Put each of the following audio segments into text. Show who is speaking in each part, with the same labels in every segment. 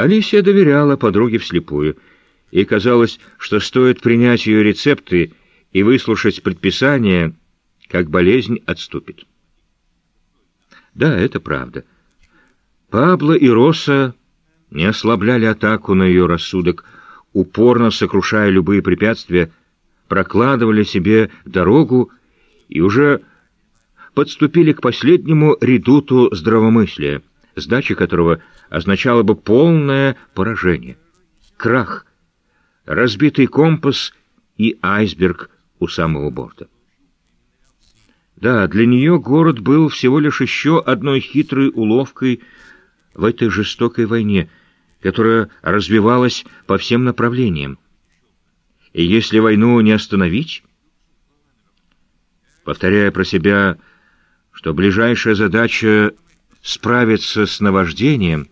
Speaker 1: Алисия доверяла подруге вслепую, и казалось, что стоит принять ее рецепты и выслушать предписания, как болезнь отступит. Да, это правда. Пабло и Роса не ослабляли атаку на ее рассудок, упорно сокрушая любые препятствия, прокладывали себе дорогу и уже подступили к последнему редуту здравомыслия, сдача которого означала бы полное поражение, крах, разбитый компас и айсберг у самого борта. Да, для нее город был всего лишь еще одной хитрой уловкой в этой жестокой войне, которая развивалась по всем направлениям. И если войну не остановить, повторяя про себя, что ближайшая задача справиться с наваждением,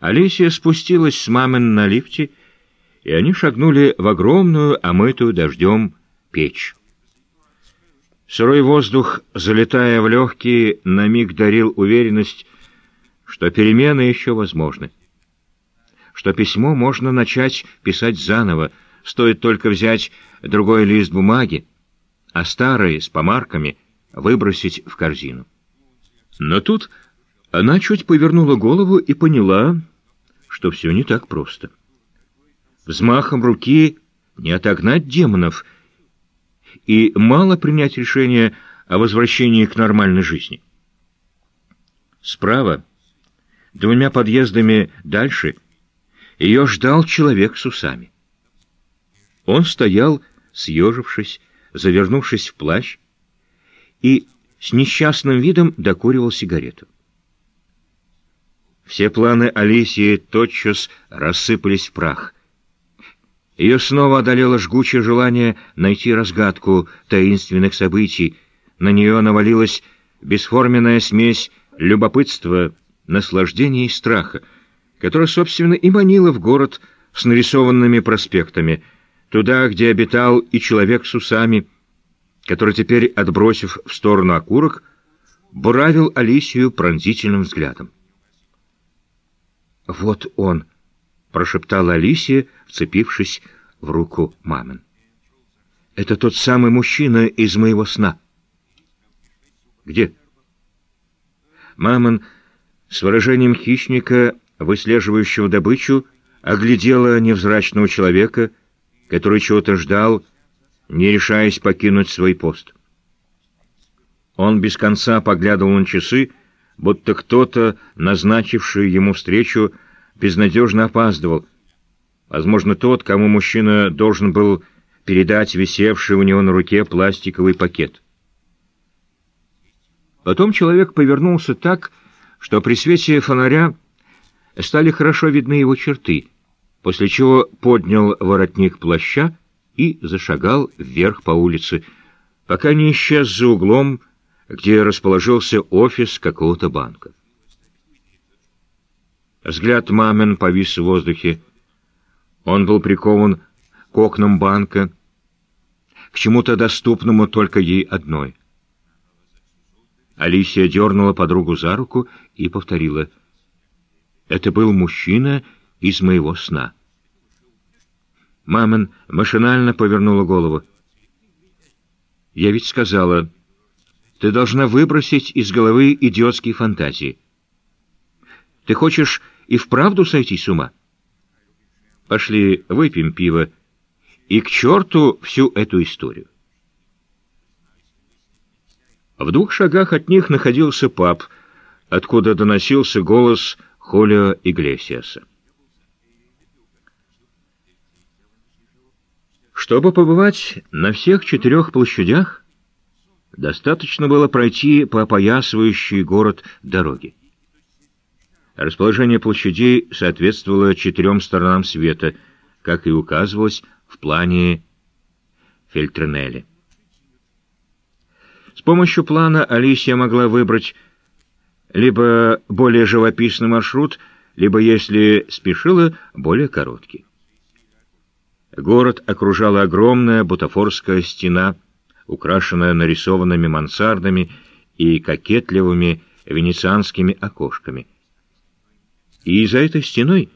Speaker 1: Алисия спустилась с мамин на лифте, и они шагнули в огромную, омытую дождем печь. Сырой воздух, залетая в легкие, на миг дарил уверенность, что перемены еще возможны, что письмо можно начать писать заново, стоит только взять другой лист бумаги, а старый с помарками выбросить в корзину. Но тут она чуть повернула голову и поняла, что все не так просто. Взмахом руки не отогнать демонов, и мало принять решение о возвращении к нормальной жизни. Справа, двумя подъездами дальше, ее ждал человек с усами. Он стоял, съежившись, завернувшись в плащ, и с несчастным видом докуривал сигарету. Все планы Алисии тотчас рассыпались в прах. Ее снова одолело жгучее желание найти разгадку таинственных событий. На нее навалилась бесформенная смесь любопытства, наслаждения и страха, которая, собственно, и манила в город с нарисованными проспектами, туда, где обитал и человек с усами, который теперь, отбросив в сторону окурок, буравил Алисию пронзительным взглядом. «Вот он!» — прошептала Алисия, вцепившись в руку мамин. «Это тот самый мужчина из моего сна». «Где?» Мамон с выражением хищника, выслеживающего добычу, оглядела невзрачного человека, который чего-то ждал, не решаясь покинуть свой пост. Он без конца поглядывал на часы, будто кто-то, назначивший ему встречу, безнадежно опаздывал. Возможно, тот, кому мужчина должен был передать висевший у него на руке пластиковый пакет. Потом человек повернулся так, что при свете фонаря стали хорошо видны его черты, после чего поднял воротник плаща и зашагал вверх по улице, пока не исчез за углом, где расположился офис какого-то банка. Взгляд мамин повис в воздухе. Он был прикован к окнам банка, к чему-то доступному только ей одной. Алисия дернула подругу за руку и повторила. «Это был мужчина из моего сна». Мамин машинально повернула голову. «Я ведь сказала, ты должна выбросить из головы идиотские фантазии. Ты хочешь и вправду сойти с ума? Пошли, выпьем пиво, и к черту всю эту историю». В двух шагах от них находился паб, откуда доносился голос Холио Иглесиаса. Чтобы побывать на всех четырех площадях, достаточно было пройти по опоясывающей город дороге. Расположение площадей соответствовало четырем сторонам света, как и указывалось в плане Фельтренелли. С помощью плана Алисия могла выбрать либо более живописный маршрут, либо, если спешила, более короткий. Город окружала огромная бутафорская стена, украшенная нарисованными мансардами и кокетливыми венецианскими окошками. И за этой стеной